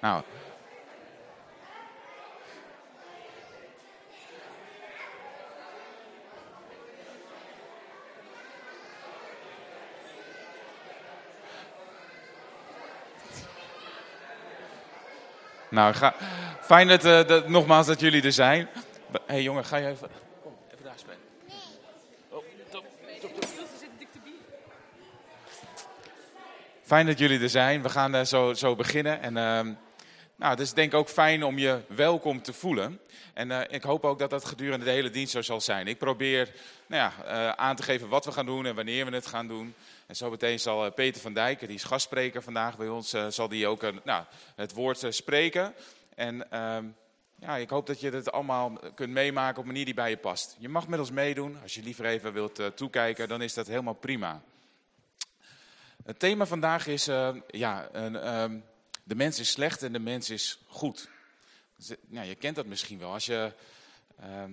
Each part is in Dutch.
Nou. Nou, ga, fijn dat, uh, dat, nogmaals dat jullie er zijn. Hé hey, jongen, ga je even... Kom, even daar spelen. Oh, top, top, top. Fijn dat jullie er zijn. We gaan uh, zo, zo beginnen. En, uh, nou, het is denk ik ook fijn om je welkom te voelen. En uh, ik hoop ook dat dat gedurende de hele dienst zo zal zijn. Ik probeer nou ja, uh, aan te geven wat we gaan doen en wanneer we het gaan doen. En zo meteen zal uh, Peter van Dijk, die is gastspreker vandaag bij ons, zal die ook nou, het woord spreken. En ehm, ja, ik hoop dat je het allemaal kunt meemaken op een manier die bij je past. Je mag met ons meedoen. Als je liever even wilt toekijken, dan is dat helemaal prima. Het thema vandaag is, ja, een, um, de mens is slecht en de mens is goed. Nou, je kent dat misschien wel. Als je uh,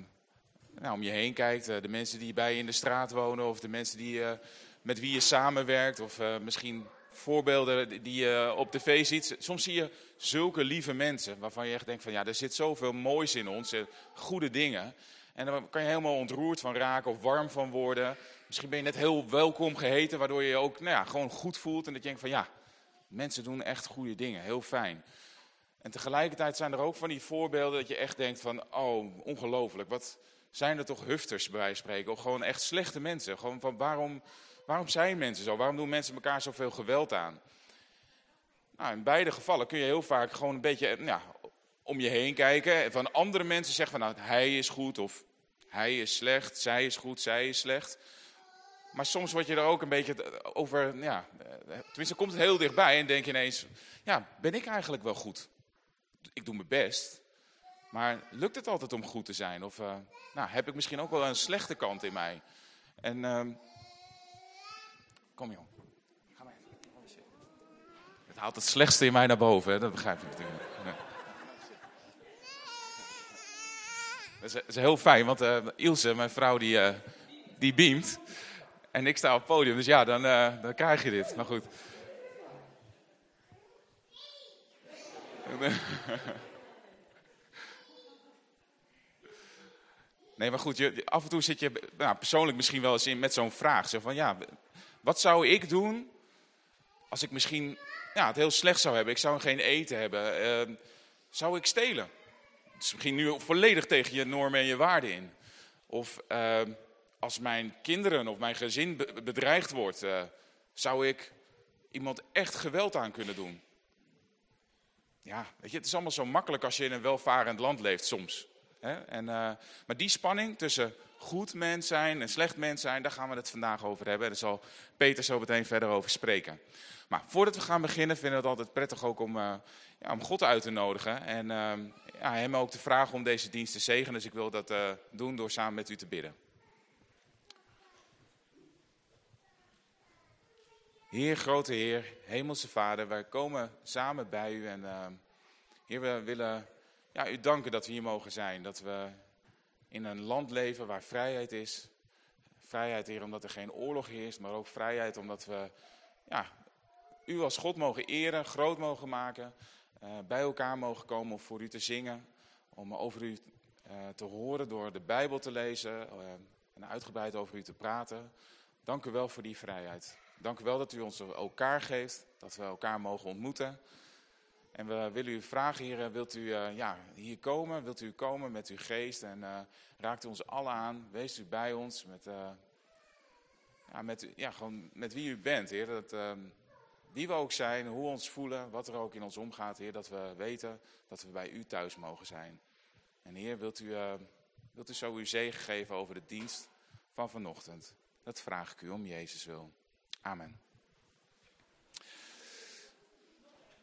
nou, om je heen kijkt, uh, de mensen die bij je in de straat wonen, of de mensen die, uh, met wie je samenwerkt, of uh, misschien voorbeelden die je op tv ziet. Soms zie je zulke lieve mensen waarvan je echt denkt van ja, er zit zoveel moois in ons, goede dingen. En daar kan je helemaal ontroerd van raken of warm van worden. Misschien ben je net heel welkom geheten, waardoor je je ook nou ja, gewoon goed voelt. En dat je denkt van ja, mensen doen echt goede dingen, heel fijn. En tegelijkertijd zijn er ook van die voorbeelden dat je echt denkt van, oh, ongelooflijk. Wat zijn er toch hufters bij spreken? Of gewoon echt slechte mensen. Gewoon van, waarom, waarom zijn mensen zo? Waarom doen mensen elkaar zoveel geweld aan? Nou, in beide gevallen kun je heel vaak gewoon een beetje ja, om je heen kijken. Van andere mensen zeggen van, nou, hij is goed of hij is slecht. Zij is goed, zij is slecht. Maar soms word je er ook een beetje over, ja, tenminste komt het heel dichtbij en denk je ineens, ja, ben ik eigenlijk wel goed? ik doe mijn best. Maar lukt het altijd om goed te zijn? Of nou, heb ik misschien ook wel een slechte kant in mij? En uh, kom jong. Ga maar even. Het haalt het slechtste in mij naar boven, hè? dat begrijp je natuurlijk. Dat, is, heel fijn, want uh, Ilse, mijn vrouw, die, die beamt. En ik sta op het podium, dus ja, dan, dan krijg je dit. Maar goed. Nee, maar goed, je, af en toe zit je nou, persoonlijk misschien wel eens in met zo'n vraag. Zo van, ja, wat zou ik doen als ik misschien ja, het heel slecht zou hebben? Ik zou geen eten hebben. Uh, zou ik stelen? Het is misschien nu volledig tegen je normen en je waarden in. Of uh, als mijn kinderen of mijn gezin bedreigd wordt, uh, zou ik iemand echt geweld aan kunnen doen? ja, weet je, het is allemaal zo makkelijk als je in een welvarend land leeft soms. Hè? En, uh, maar die spanning tussen goed mens zijn en slecht mens zijn, daar gaan we het vandaag over hebben. En daar zal Peter zo meteen verder over spreken. Maar voordat we gaan beginnen, vinden we het altijd prettig ook om, uh, ja, om God uit te nodigen. En ja, hem ook te vragen om deze dienst te zegenen. Dus ik wil dat doen door samen met u te bidden. Heer, grote Heer, Hemelse Vader, wij komen samen bij u en uh, Heer, we willen ja, u danken dat we hier mogen zijn. Dat we in een land leven waar vrijheid is. Vrijheid, Heer, omdat er geen oorlog heerst, maar ook vrijheid omdat we ja, u als God mogen eren, groot mogen maken. Uh, bij elkaar mogen komen om voor u te zingen, om over u uh, te horen door de Bijbel te lezen en uitgebreid over u te praten. Dank u wel voor die vrijheid. Dank u wel dat u ons elkaar geeft, dat we elkaar mogen ontmoeten. En we willen u vragen, Heer, wilt u uh, ja, hier komen? Wilt u komen met uw geest? En uh, raakt u ons alle aan? Wees u bij ons met, uh, ja, met, ja, gewoon met wie u bent, Heer. Dat, wie we ook zijn, hoe we ons voelen, wat er ook in ons omgaat, Heer. Dat we weten dat we bij u thuis mogen zijn. En Heer, wilt u, wilt u zo uw zegen geven over de dienst van vanochtend? Dat vraag ik u om Jezus wil. Amen.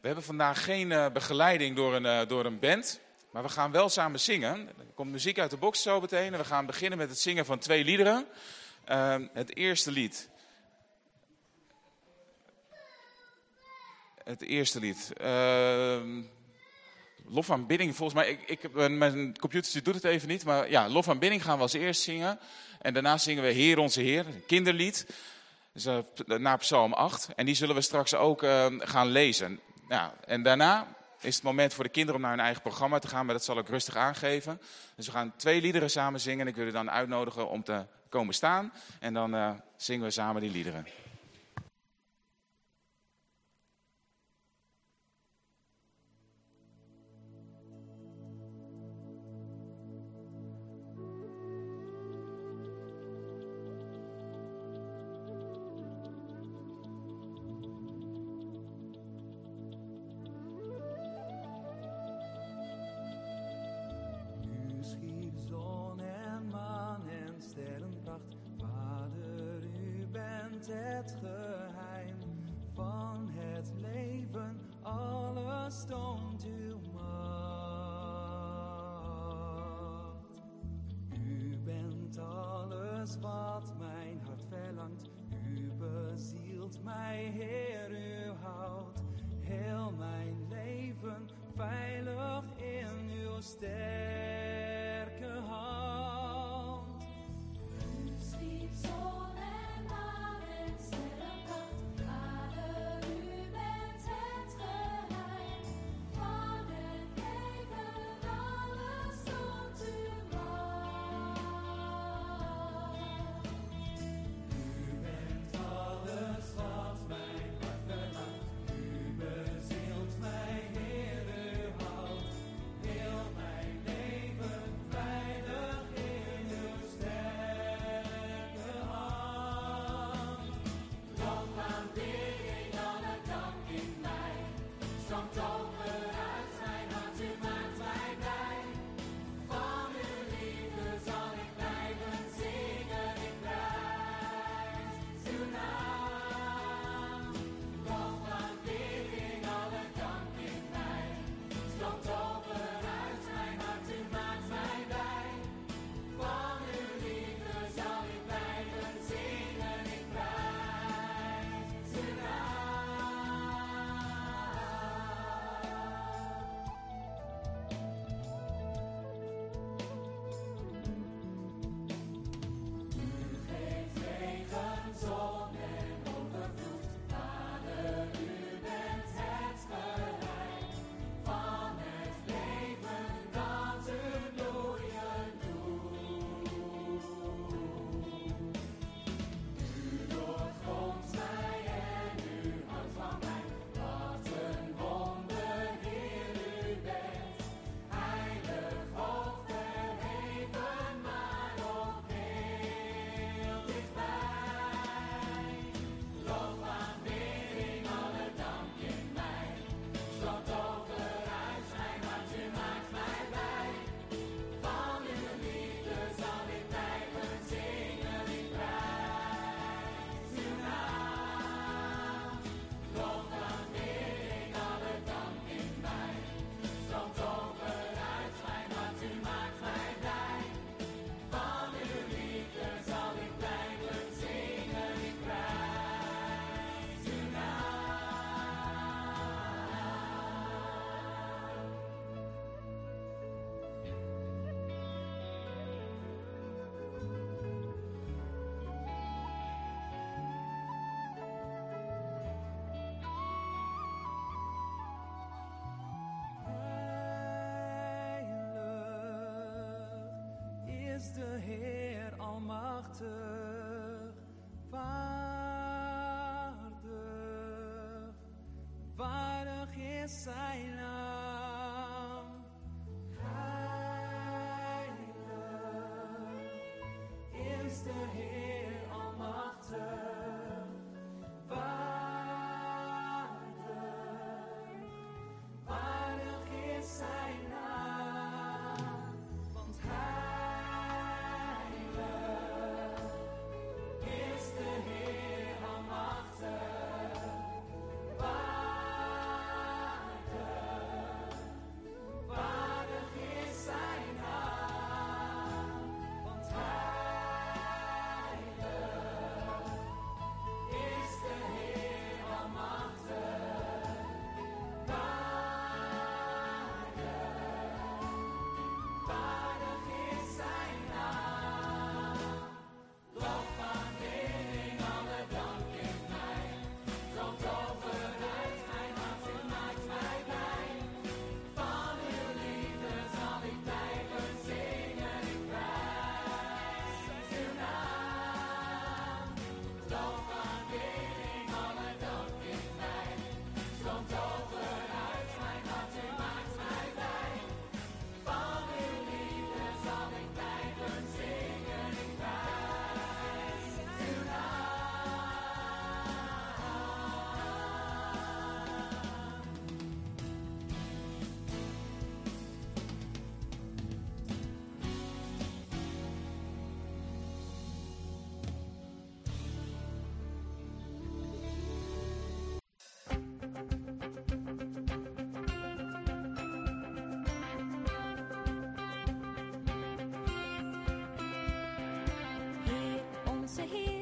We hebben vandaag geen uh, begeleiding door een, uh, door een band, maar we gaan wel samen zingen. Er komt muziek uit de box zo meteen en we gaan beginnen met het zingen van twee liederen. Uh, het eerste lied. Het eerste lied. Lof aan bidding, volgens mij, ik, ik, mijn computer doet het even niet, maar ja, Lof aan bidding gaan we als eerst zingen. En daarna zingen we Heer onze Heer, een kinderlied. Dus, uh, naar Psalm 8. En die zullen we straks ook uh, gaan lezen. Ja, en daarna is het moment voor de kinderen om naar hun eigen programma te gaan, maar dat zal ik rustig aangeven. Dus we gaan twee liederen samen zingen en ik wil u dan uitnodigen om te komen staan. En dan uh, zingen we samen die liederen. het geheim van het leven, alles toont uw macht. U bent alles wat mijn hart verlangt, u bezielt mij, Heer, u houdt heel mijn leven veilig in uw stem. Vader waardig, waardig is zijn naam. Onze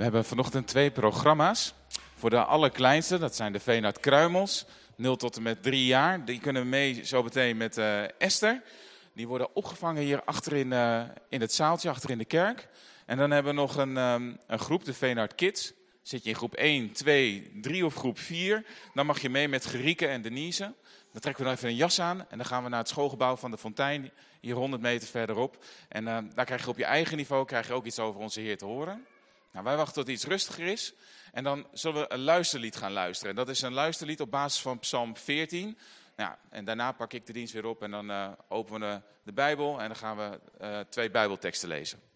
We hebben vanochtend twee programma's. Voor de allerkleinste, dat zijn de Veenhard Kruimels, 0 tot en met 3 jaar. Die kunnen mee zo meteen met eh, Esther. Die worden opgevangen hier achter in, eh, in het zaaltje, achter in de kerk. En dan hebben we nog een, ehm, een groep, de Veenhard Kids. Zit je in groep 1, 2, 3 of groep 4, dan mag je mee met Gerieke en Denise. Dan trekken we dan even een jas aan en dan gaan we naar het schoolgebouw van de Fontein, hier 100 meter verderop. En eh, daar krijg je op je eigen niveau krijg je ook iets over onze Heer te horen. Nou, wij wachten tot iets rustiger is. En dan zullen we een luisterlied gaan luisteren. En dat is een luisterlied op basis van Psalm 14. Nou, en daarna pak ik de dienst weer op en dan eh, openen we de Bijbel. En dan gaan we eh, twee Bijbelteksten lezen.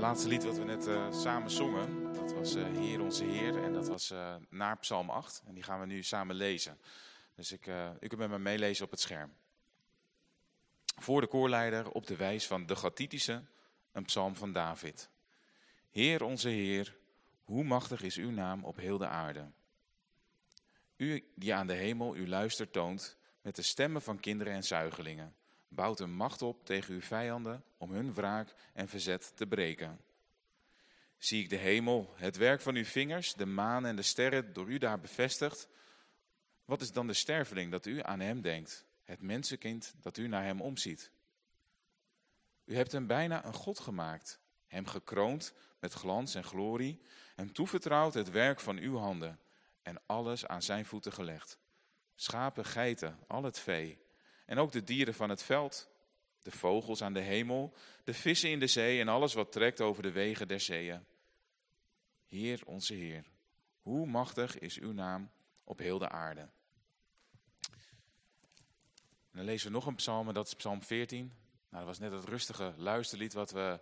Laatste lied wat we net eh, samen zongen, dat was eh, Heer onze Heer. En dat was uh, naar Psalm 8. En die gaan we nu samen lezen. Dus ik, u kunt met me meelezen op het scherm. Voor de koorleider op de wijs van de Gatitische, een psalm van David. Heer onze Heer, hoe machtig is uw naam op heel de aarde. U die aan de hemel uw luister toont met de stemmen van kinderen en zuigelingen bouwt een macht op tegen uw vijanden om hun wraak en verzet te breken. Zie ik de hemel, het werk van uw vingers, de maan en de sterren door u daar bevestigd. Wat is dan de sterveling dat u aan hem denkt, het mensenkind dat u naar hem omziet? U hebt hem bijna een God gemaakt, hem gekroond met glans en glorie, hem toevertrouwd het werk van uw handen en alles aan zijn voeten gelegd. Schapen, geiten, al het vee, en ook de dieren van het veld, de vogels aan de hemel, de vissen in de zee en alles wat trekt over de wegen der zeeën. Heer, onze Heer, hoe machtig is uw naam op heel de aarde. En dan lezen we nog een psalm, en dat is psalm 14. Nou, dat was net het rustige luisterlied wat we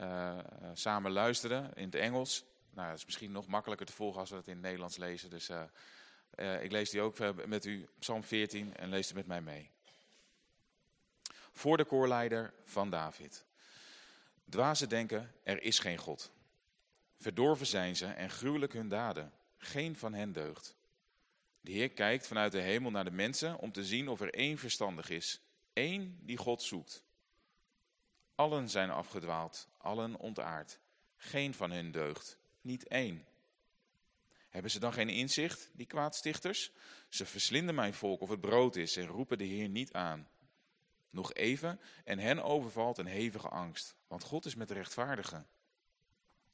uh, samen luisterden in het Engels. Nou, dat is misschien nog makkelijker te volgen als we het in het Nederlands lezen. Dus uh, ik lees die ook met u, psalm 14, en lees het met mij mee voor de koorleider van David. Dwazen denken, er is geen God. Verdorven zijn ze en gruwelijk hun daden. Geen van hen deugt. De Heer kijkt vanuit de hemel naar de mensen om te zien of er één verstandig is. één die God zoekt. Allen zijn afgedwaald, allen ontaard. Geen van hen deugt, niet één. Hebben ze dan geen inzicht, die kwaadstichters? Ze verslinden mijn volk of het brood is en roepen de Heer niet aan. Nog even en hen overvalt een hevige angst, want God is met de rechtvaardigen.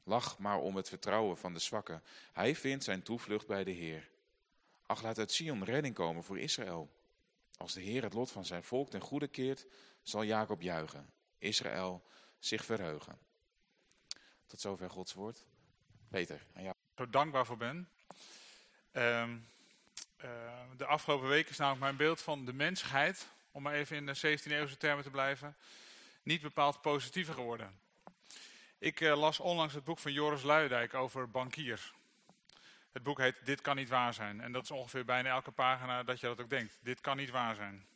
Lach maar om het vertrouwen van de zwakken. Hij vindt zijn toevlucht bij de Heer. Ach, laat uit Sion redding komen voor Israël. Als de Heer het lot van zijn volk ten goede keert, zal Jacob juichen, Israël zich verheugen. Tot zover Gods woord. Peter, aan jou. Zo dankbaar voor ben. Uh, uh, de afgelopen week is namelijk mijn beeld van de mensheid om maar even in de 17e eeuwse termen te blijven, niet bepaald positiever geworden. Ik uh, las onlangs het boek van Joris Luijendijk over bankiers. Het boek heet Dit kan niet waar zijn. En dat is ongeveer bijna elke pagina dat je dat ook denkt. Dit kan niet waar zijn.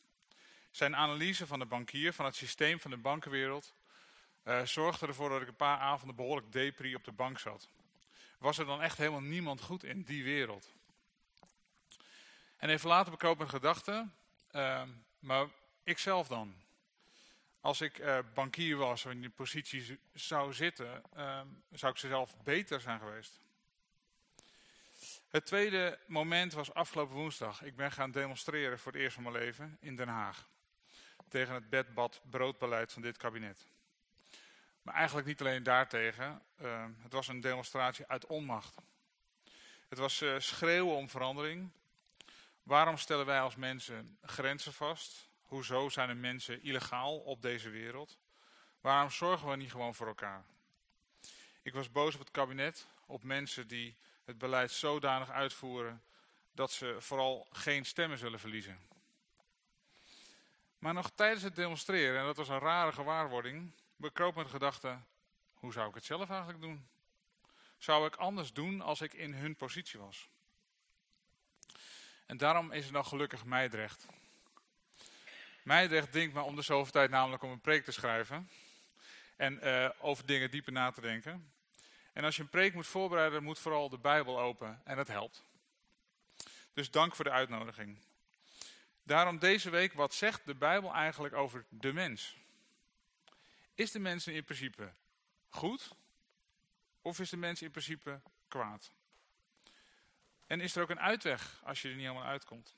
Zijn analyse van de bankier, van het systeem van de bankenwereld, uh, zorgde ervoor dat ik een paar avonden behoorlijk depri op de bank zat. Was er dan echt helemaal niemand goed in die wereld? En even later bekroop mijn gedachte, uh, maar ik zelf dan? Als ik uh, bankier was of in die positie zou zitten, uh, zou ik zelf beter zijn geweest. Het tweede moment was afgelopen woensdag. Ik ben gaan demonstreren voor het eerst van mijn leven in Den Haag. Tegen het bed-bad-broodbeleid van dit kabinet. Maar eigenlijk niet alleen daartegen. Uh, het was een demonstratie uit onmacht. Het was uh, schreeuwen om verandering. Waarom stellen wij als mensen grenzen vast? Hoezo zijn er mensen illegaal op deze wereld? Waarom zorgen we niet gewoon voor elkaar? Ik was boos op het kabinet, op mensen die het beleid zodanig uitvoeren dat ze vooral geen stemmen zullen verliezen. Maar nog tijdens het demonstreren, en dat was een rare gewaarwording, bekroop me de gedachte, hoe zou ik het zelf eigenlijk doen? Zou ik anders doen als ik in hun positie was? En daarom is er dan gelukkig Meidrecht. Meidrecht denkt me om de zoveel tijd namelijk om een preek te schrijven. En uh, over dingen dieper na te denken. En als je een preek moet voorbereiden, moet vooral de Bijbel open. En dat helpt. Dus dank voor de uitnodiging. Daarom deze week, wat zegt de Bijbel eigenlijk over de mens? Is de mens in principe goed? Of is de mens in principe kwaad? En is er ook een uitweg als je er niet helemaal uitkomt?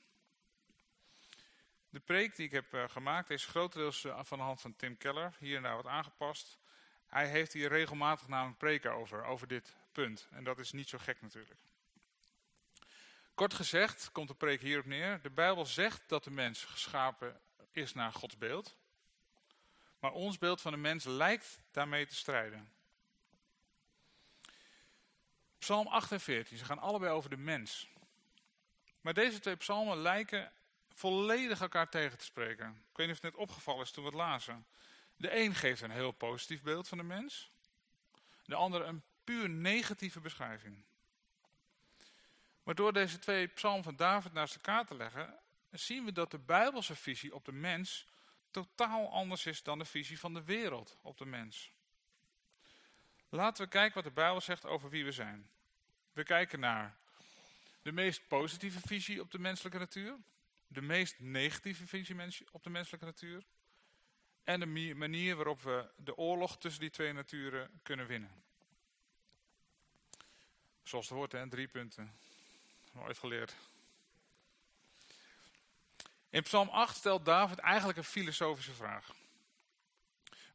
De preek die ik heb uh, gemaakt is grotendeels uh, van de hand van Tim Keller, hier en daar wat aangepast. Hij heeft hier regelmatig namelijk preken over, over dit punt. En dat is niet zo gek natuurlijk. Kort gezegd komt de preek hierop neer. De Bijbel zegt dat de mens geschapen is naar Gods beeld. Maar ons beeld van de mens lijkt daarmee te strijden. Psalm 8 en 14, ze gaan allebei over de mens. Maar deze twee psalmen lijken volledig elkaar tegen te spreken. Ik weet niet of het net opgevallen is toen we het lazen. De een geeft een heel positief beeld van de mens. De andere een puur negatieve beschrijving. Maar door deze twee psalmen van David naast elkaar te leggen, zien we dat de Bijbelse visie op de mens totaal anders is dan de visie van de wereld op de mens. Laten we kijken wat de Bijbel zegt over wie we zijn. We kijken naar de meest positieve visie op de menselijke natuur, de meest negatieve visie op de menselijke natuur en de manier waarop we de oorlog tussen die twee naturen kunnen winnen. Zoals het hoort, hè, drie punten. Nooit geleerd. In Psalm 8 stelt David eigenlijk een filosofische vraag.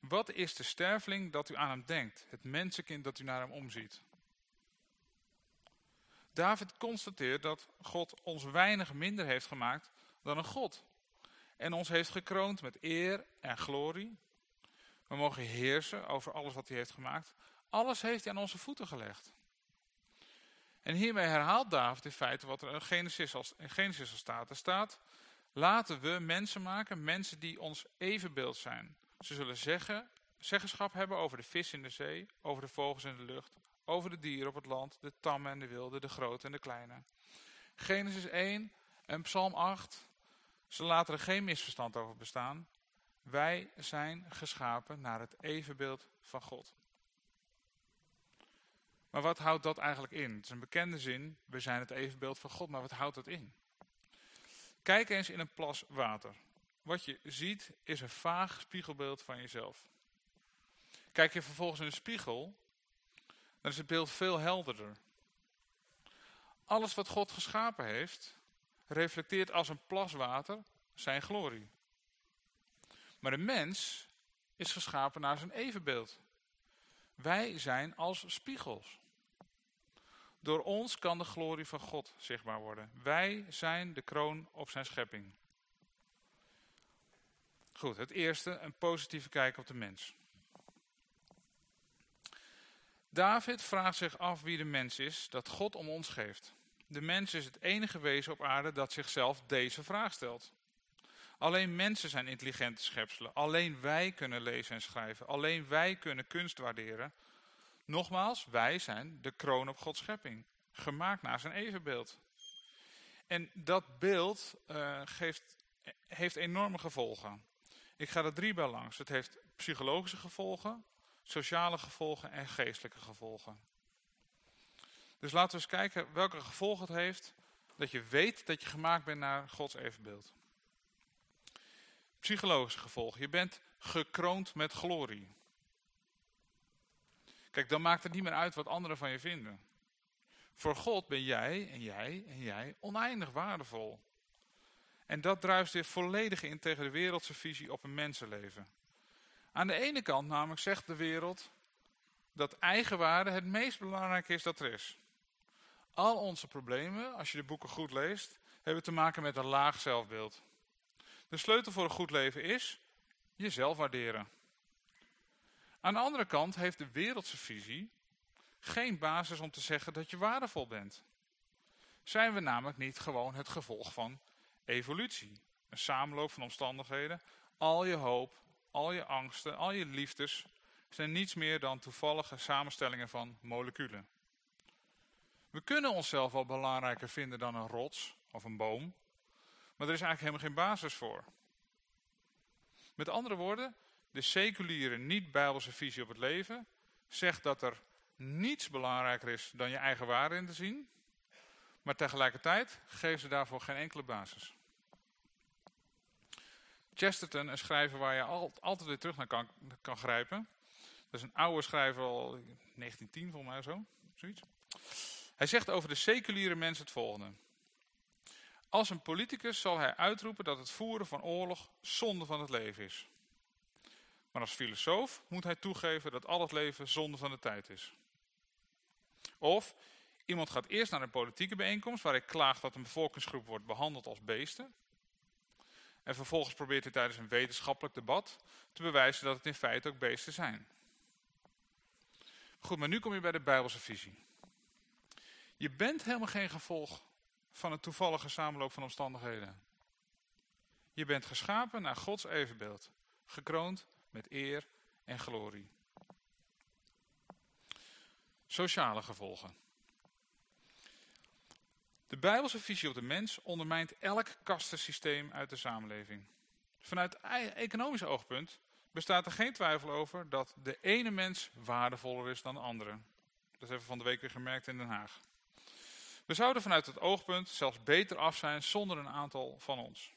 Wat is de sterveling dat u aan hem denkt, het mensenkind dat u naar hem omziet? David constateert dat God ons weinig minder heeft gemaakt dan een God. En ons heeft gekroond met eer en glorie. We mogen heersen over alles wat hij heeft gemaakt. Alles heeft hij aan onze voeten gelegd. En hiermee herhaalt David in feite wat er in Genesis, als, in Genesis al staat. Er staat, laten we mensen maken, mensen die ons evenbeeld zijn. Ze zullen zeggen, zeggenschap hebben over de vis in de zee, over de vogels in de lucht, over de dieren op het land, de tamme en de wilde, de grote en de kleine. Genesis 1 en Psalm 8, ze laten er geen misverstand over bestaan. Wij zijn geschapen naar het evenbeeld van God. Maar wat houdt dat eigenlijk in? Het is een bekende zin, we zijn het evenbeeld van God, maar wat houdt dat in? Kijk eens in een plas water. Wat je ziet is een vaag spiegelbeeld van jezelf. Kijk je vervolgens in een spiegel, dan is het beeld veel helderder. Alles wat God geschapen heeft, reflecteert als een plas water zijn glorie. Maar de mens is geschapen naar zijn evenbeeld. Wij zijn als spiegels. Door ons kan de glorie van God zichtbaar worden. Wij zijn de kroon op zijn schepping. Goed, het eerste, een positieve kijk op de mens. David vraagt zich af wie de mens is dat God om ons geeft. De mens is het enige wezen op aarde dat zichzelf deze vraag stelt. Alleen mensen zijn intelligente schepselen. Alleen wij kunnen lezen en schrijven. Alleen wij kunnen kunst waarderen. Nogmaals, wij zijn de kroon op Gods schepping. Gemaakt naar zijn evenbeeld. En dat beeld uh, geeft, heeft enorme gevolgen. Ik ga er drie bij langs. Het heeft psychologische gevolgen, sociale gevolgen en geestelijke gevolgen. Dus laten we eens kijken welke gevolgen het heeft dat je weet dat je gemaakt bent naar Gods evenbeeld. Psychologische gevolgen. Je bent gekroond met glorie. Kijk, dan maakt het niet meer uit wat anderen van je vinden. Voor God ben jij en jij en jij oneindig waardevol. En dat druist weer volledig in tegen de wereldse visie op een mensenleven. Aan de ene kant namelijk zegt de wereld dat eigenwaarde het meest belangrijke is dat er is. Al onze problemen, als je de boeken goed leest, hebben te maken met een laag zelfbeeld. De sleutel voor een goed leven is jezelf waarderen. Aan de andere kant heeft de wereldse visie geen basis om te zeggen dat je waardevol bent. Zijn we namelijk niet gewoon het gevolg van evolutie? Een samenloop van omstandigheden. Al je hoop, al je angsten, al je liefdes zijn niets meer dan toevallige samenstellingen van moleculen. We kunnen onszelf wel belangrijker vinden dan een rots of een boom, maar er is eigenlijk helemaal geen basis voor. Met andere woorden, de seculiere, niet-bijbelse visie op het leven zegt dat er niets belangrijker is dan je eigen waarde in te zien, maar tegelijkertijd geven ze daarvoor geen enkele basis. Chesterton, een schrijver waar je altijd weer terug naar kan, kan grijpen. Dat is een oude schrijver, al 1910 volgens mij zo, zoiets. Hij zegt over de seculiere mens het volgende. Als een politicus zal hij uitroepen dat het voeren van oorlog zonde van het leven is. Maar als filosoof moet hij toegeven dat al het leven zonde van de tijd is. Of iemand gaat eerst naar een politieke bijeenkomst waar hij klaagt dat een bevolkingsgroep wordt behandeld als beesten. En vervolgens probeert hij tijdens een wetenschappelijk debat te bewijzen dat het in feite ook beesten zijn. Goed, maar nu kom je bij de Bijbelse visie. Je bent helemaal geen gevolg van een toevallige samenloop van omstandigheden. Je bent geschapen naar Gods evenbeeld, gekroond met eer en glorie. Sociale gevolgen. De Bijbelse visie op de mens ondermijnt elk kastensysteem uit de samenleving. Vanuit e- economisch oogpunt bestaat er geen twijfel over dat de ene mens waardevoller is dan de andere. Dat hebben we van de week weer gemerkt in Den Haag. We zouden vanuit het oogpunt zelfs beter af zijn zonder een aantal van ons.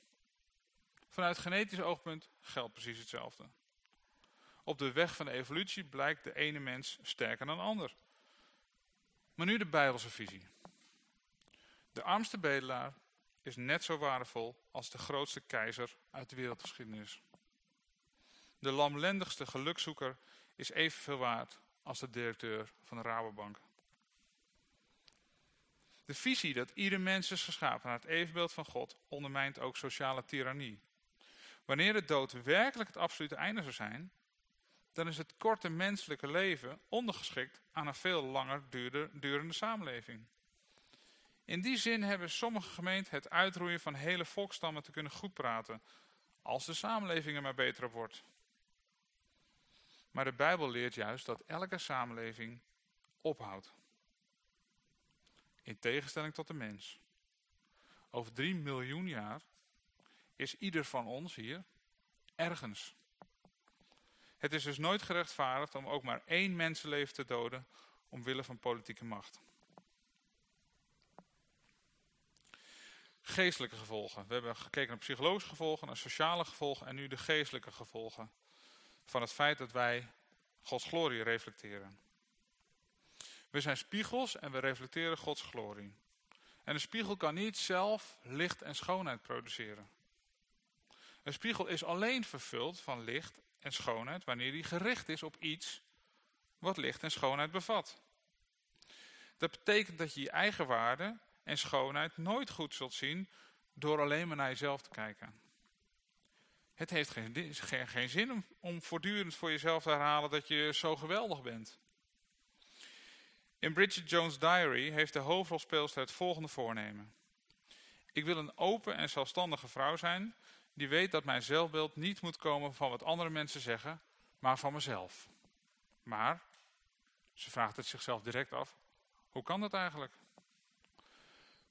Vanuit genetisch oogpunt geldt precies hetzelfde. Op de weg van de evolutie blijkt de ene mens sterker dan de ander. Maar nu de Bijbelse visie. De armste bedelaar is net zo waardevol als de grootste keizer uit de wereldgeschiedenis. De lamlendigste gelukzoeker is evenveel waard als de directeur van de Rabobank. De visie dat ieder mens is geschapen naar het evenbeeld van God ondermijnt ook sociale tirannie. Wanneer de dood werkelijk het absolute einde zou zijn, dan is het korte menselijke leven ondergeschikt aan een veel langer durende samenleving. In die zin hebben sommige gemeenten het uitroeien van hele volkstammen te kunnen goedpraten, als de samenleving er maar beter op wordt. Maar de Bijbel leert juist dat elke samenleving ophoudt. In tegenstelling tot de mens. Over drie miljoen jaar is ieder van ons hier ergens. Het is dus nooit gerechtvaardigd om ook maar één mensenleven te doden omwille van politieke macht. Geestelijke gevolgen. We hebben gekeken naar psychologische gevolgen, naar sociale gevolgen en nu de geestelijke gevolgen van het feit dat wij Gods glorie reflecteren. We zijn spiegels en we reflecteren Gods glorie. En een spiegel kan niet zelf licht en schoonheid produceren. Een spiegel is alleen vervuld van licht en schoonheid wanneer die gericht is op iets wat licht en schoonheid bevat. Dat betekent dat je je eigen waarde en schoonheid nooit goed zult zien door alleen maar naar jezelf te kijken. Het heeft geen, geen zin om, om voortdurend voor jezelf te herhalen dat je zo geweldig bent. In Bridget Jones' Diary heeft de hoofdrolspeelster het volgende voornemen. Ik wil een open en zelfstandige vrouw zijn die weet dat mijn zelfbeeld niet moet komen van wat andere mensen zeggen, maar van mezelf. Maar, ze vraagt het zichzelf direct af, hoe kan dat eigenlijk?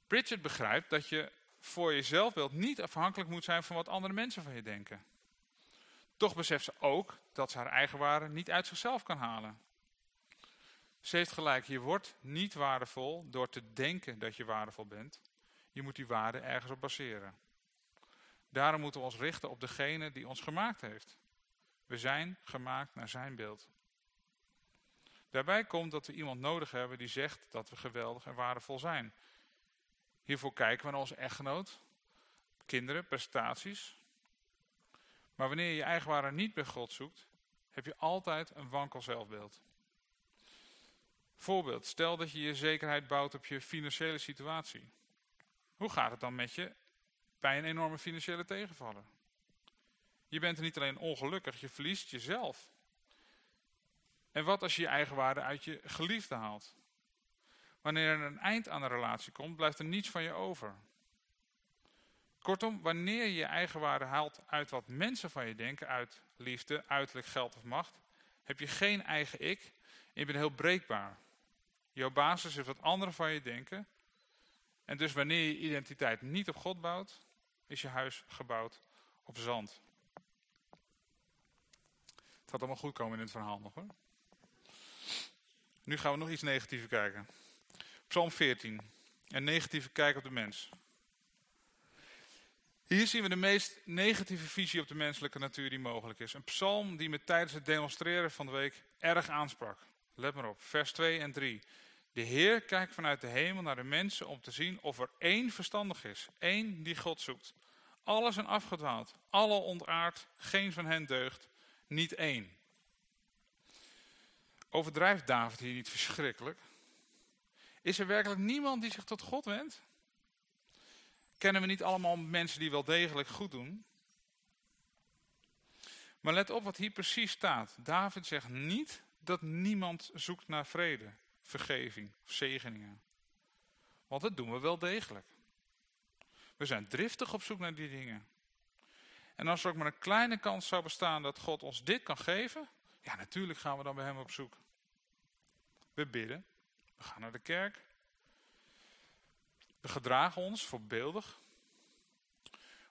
Bridget begrijpt dat je voor je zelfbeeld niet afhankelijk moet zijn van wat andere mensen van je denken. Toch beseft ze ook dat ze haar eigen waarde niet uit zichzelf kan halen. Ze heeft gelijk, je wordt niet waardevol door te denken dat je waardevol bent. Je moet die waarde ergens op baseren. Daarom moeten we ons richten op degene die ons gemaakt heeft. We zijn gemaakt naar zijn beeld. Daarbij komt dat we iemand nodig hebben die zegt dat we geweldig en waardevol zijn. Hiervoor kijken we naar onze echtgenoot, kinderen, prestaties. Maar wanneer je je eigen waarde niet bij God zoekt, heb je altijd een wankel zelfbeeld. Voorbeeld, stel dat je je zekerheid bouwt op je financiële situatie. Hoe gaat het dan met je bij een enorme financiële tegenvaller? Je bent er niet alleen ongelukkig, je verliest jezelf. En wat als je je eigen waarde uit je geliefde haalt? Wanneer er een eind aan de relatie komt, blijft er niets van je over. Kortom, wanneer je je eigen waarde haalt uit wat mensen van je denken, uit liefde, uiterlijk, geld of macht, heb je geen eigen ik en je bent heel breekbaar. Jouw basis is wat anderen van je denken. En dus wanneer je identiteit niet op God bouwt, is je huis gebouwd op zand. Het gaat allemaal goed komen in het verhaal nog hoor. Nu gaan we nog iets negatiefs kijken. Psalm 14. Een negatieve kijk op de mens. Hier zien we de meest negatieve visie op de menselijke natuur die mogelijk is. Een psalm die me tijdens het demonstreren van de week erg aansprak. Let maar op, vers 2 en 3. De Heer kijkt vanuit de hemel naar de mensen om te zien of er één verstandig is. één die God zoekt. Alles zijn afgedwaald, alle ontaard, geen van hen deugt, niet één. Overdrijft David hier niet verschrikkelijk? Is er werkelijk niemand die zich tot God wendt? Kennen we niet allemaal mensen die wel degelijk goed doen? Maar let op wat hier precies staat. David zegt niet dat niemand zoekt naar vrede, vergeving of zegeningen. Want dat doen we wel degelijk. We zijn driftig op zoek naar die dingen. En als er ook maar een kleine kans zou bestaan dat God ons dit kan geven, ja natuurlijk gaan we dan bij hem op zoek. We bidden, We gaan naar de kerk. We gedragen ons voorbeeldig.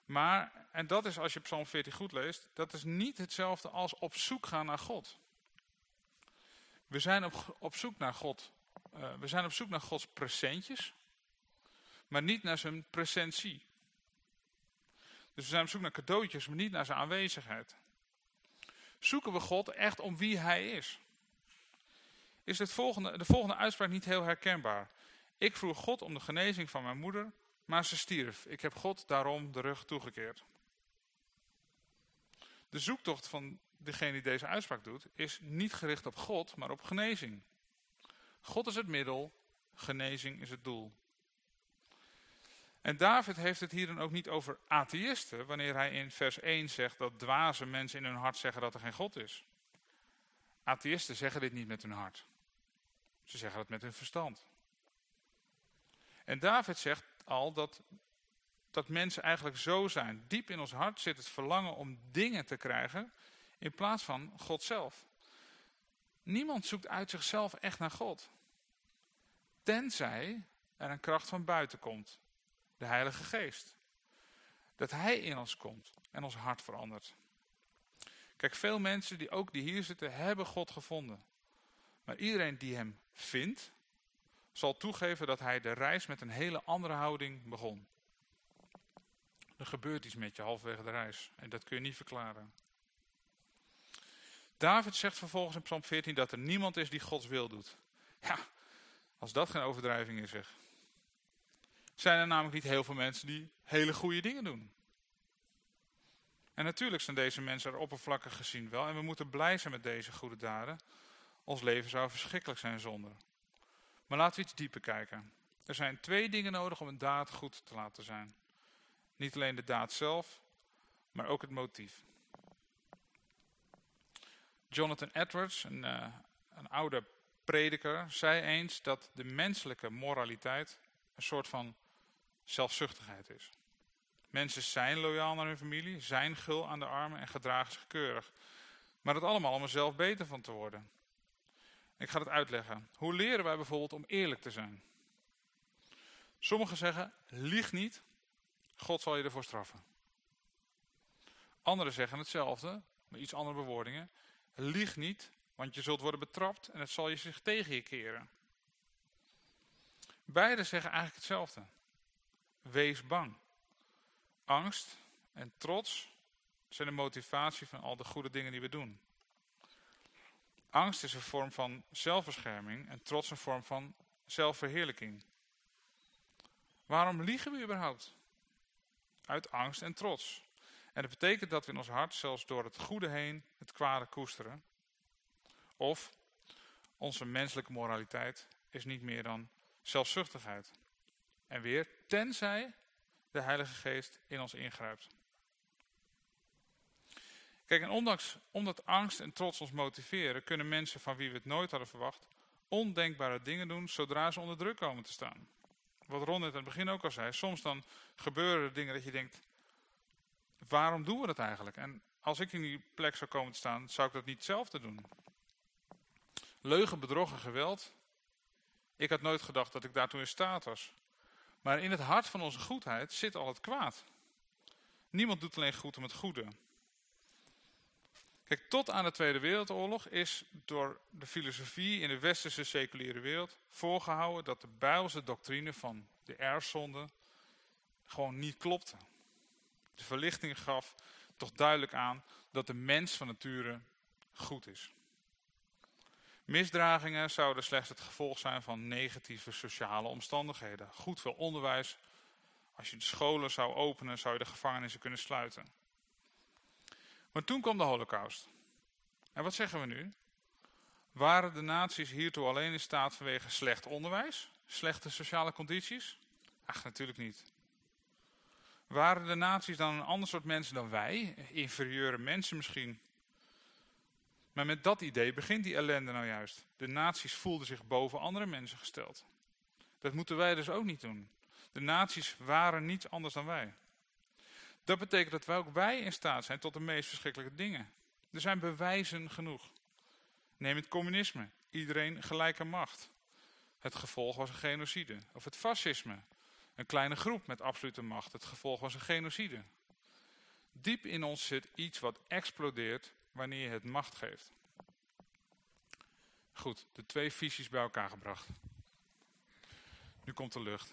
Maar, en dat is als je Psalm 14 goed leest, dat is niet hetzelfde als op zoek gaan naar God. We zijn op, op zoek naar God. Uh, we zijn op zoek naar Gods presentjes, maar niet naar zijn presentie. Dus we zijn op zoek naar cadeautjes, maar niet naar zijn aanwezigheid. Zoeken we God echt om wie hij is? Is het volgende, de volgende uitspraak niet heel herkenbaar? Ik vroeg God om de genezing van mijn moeder, maar ze stierf. Ik heb God daarom de rug toegekeerd. De zoektocht van degene die deze uitspraak doet, is niet gericht op God, maar op genezing. God is het middel, genezing is het doel. En David heeft het hier dan ook niet over atheïsten, wanneer hij in vers 1 zegt dat dwaze mensen in hun hart zeggen dat er geen God is. Atheïsten zeggen dit niet met hun hart. Ze zeggen het met hun verstand. En David zegt al dat, dat mensen eigenlijk zo zijn. Diep in ons hart zit het verlangen om dingen te krijgen in plaats van God zelf. Niemand zoekt uit zichzelf echt naar God. Tenzij er een kracht van buiten komt. De Heilige Geest. Dat Hij in ons komt en ons hart verandert. Kijk, veel mensen die ook die hier zitten, hebben God gevonden. Maar iedereen die hem vindt, zal toegeven dat hij de reis met een hele andere houding begon. Er gebeurt iets met je halverwege de reis en dat kun je niet verklaren. David zegt vervolgens in Psalm 14 dat er niemand is die Gods wil doet. Ja, als dat geen overdrijving is zeg. Zijn er namelijk niet heel veel mensen die hele goede dingen doen. En natuurlijk zijn deze mensen er oppervlakkig gezien wel. En we moeten blij zijn met deze goede daden. Ons leven zou verschrikkelijk zijn zonder. Maar laten we iets dieper kijken. Er zijn twee dingen nodig om een daad goed te laten zijn. Niet alleen de daad zelf, maar ook het motief. Jonathan Edwards, een, uh, een oude prediker, zei eens dat de menselijke moraliteit een soort van zelfzuchtigheid is. Mensen zijn loyaal naar hun familie, zijn gul aan de armen en gedragen zich keurig. Maar dat allemaal om er zelf beter van te worden. Ik ga het uitleggen. Hoe leren wij bijvoorbeeld om eerlijk te zijn? Sommigen zeggen, lieg niet, God zal je ervoor straffen. Anderen zeggen hetzelfde, met iets andere bewoordingen. Lieg niet, want je zult worden betrapt en het zal je zich tegen je keren. Beiden zeggen eigenlijk hetzelfde. Wees bang. Angst en trots zijn de motivatie van al de goede dingen die we doen. Angst is een vorm van zelfbescherming en trots een vorm van zelfverheerlijking. Waarom liegen we überhaupt? Uit angst en trots. En dat betekent dat we in ons hart zelfs door het goede heen het kwade koesteren. Of onze menselijke moraliteit is niet meer dan zelfzuchtigheid. En weer, tenzij de Heilige Geest in ons ingrijpt. Kijk, en ondanks, omdat angst en trots ons motiveren, kunnen mensen van wie we het nooit hadden verwacht, ondenkbare dingen doen zodra ze onder druk komen te staan. Wat Ron net aan het begin ook al zei, soms dan gebeuren er dingen dat je denkt, waarom doen we dat eigenlijk? En als ik in die plek zou komen te staan, zou ik dat niet hetzelfde doen. Leugen, bedrog en geweld. Ik had nooit gedacht dat ik daartoe in staat was. Maar in het hart van onze goedheid zit al het kwaad. Niemand doet alleen goed om het goede. Kijk, tot aan de Tweede Wereldoorlog is door de filosofie in de westerse seculiere wereld voorgehouden dat de Bijbelse doctrine van de erfzonde gewoon niet klopte. De verlichting gaf toch duidelijk aan dat de mens van nature goed is. Misdragingen zouden slechts het gevolg zijn van negatieve sociale omstandigheden. Goed veel onderwijs. Als je de scholen zou openen, zou je de gevangenissen kunnen sluiten. Maar toen kwam de holocaust. En wat zeggen we nu? Waren de naties hiertoe alleen in staat vanwege slecht onderwijs? Slechte sociale condities? Ach, natuurlijk niet. Waren de naties dan een ander soort mensen dan wij? Inferieure mensen misschien? Maar met dat idee begint die ellende nou juist. De naties voelden zich boven andere mensen gesteld. Dat moeten wij dus ook niet doen. De naties waren niets anders dan wij. Dat betekent dat wij ook wij in staat zijn tot de meest verschrikkelijke dingen. Er zijn bewijzen genoeg. Neem het communisme. Iedereen gelijke macht. Het gevolg was een genocide. Of het fascisme. Een kleine groep met absolute macht. Het gevolg was een genocide. Diep in ons zit iets wat explodeert wanneer je het macht geeft. Goed, de twee visies bij elkaar gebracht. Nu komt de lucht.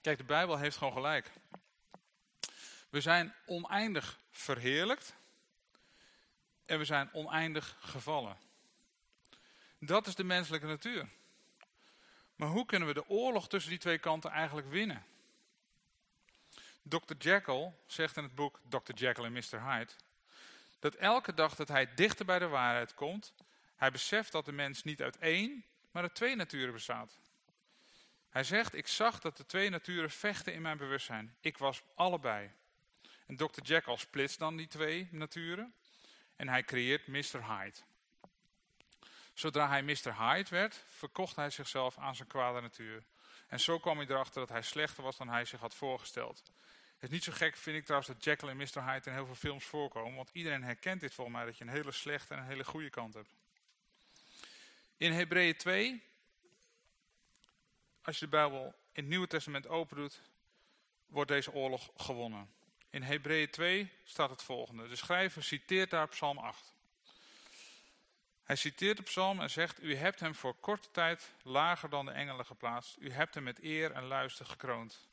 Kijk, de Bijbel heeft gewoon gelijk. We zijn oneindig verheerlijkt en we zijn oneindig gevallen. Dat is de menselijke natuur. Maar hoe kunnen we de oorlog tussen die twee kanten eigenlijk winnen? Dr. Jekyll zegt in het boek Dr. Jekyll en Mr. Hyde dat elke dag dat hij dichter bij de waarheid komt, hij beseft dat de mens niet uit één, maar uit twee naturen bestaat. Hij zegt, ik zag dat de twee naturen vechten in mijn bewustzijn. Ik was allebei. En Dr. Jekyll splitst dan die twee naturen en hij creëert Mr. Hyde. Zodra hij Mr. Hyde werd, verkocht hij zichzelf aan zijn kwade natuur. En zo kwam hij erachter dat hij slechter was dan hij zich had voorgesteld. Het is niet zo gek, vind ik trouwens, dat Jekyll en Mr. Hyde in heel veel films voorkomen. Want iedereen herkent dit volgens mij, dat je een hele slechte en een hele goede kant hebt. In Hebreeën 2, als je de Bijbel in het Nieuwe Testament open doet, wordt deze oorlog gewonnen. In Hebreeën 2 staat het volgende. De schrijver citeert daar Psalm 8. Hij citeert de psalm en zegt, u hebt hem voor korte tijd lager dan de engelen geplaatst. U hebt hem met eer en luister gekroond.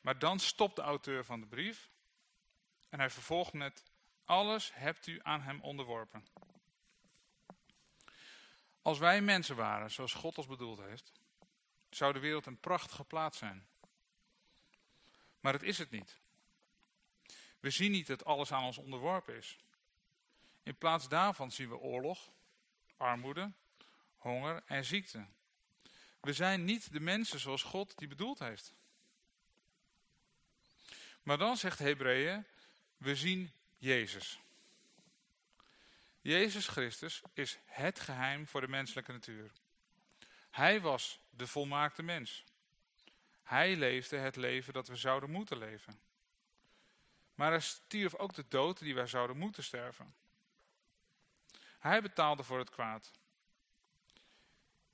Maar dan stopt de auteur van de brief en hij vervolgt met, alles hebt u aan hem onderworpen. Als wij mensen waren zoals God ons bedoeld heeft, zou de wereld een prachtige plaats zijn. Maar het is het niet. We zien niet dat alles aan ons onderworpen is. In plaats daarvan zien we oorlog, armoede, honger en ziekte. We zijn niet de mensen zoals God die bedoeld heeft. Maar dan zegt Hebreeën, we zien Jezus. Jezus Christus is het geheim voor de menselijke natuur. Hij was de volmaakte mens. Hij leefde het leven dat we zouden moeten leven. Maar hij stierf ook de dood die wij zouden moeten sterven. Hij betaalde voor het kwaad.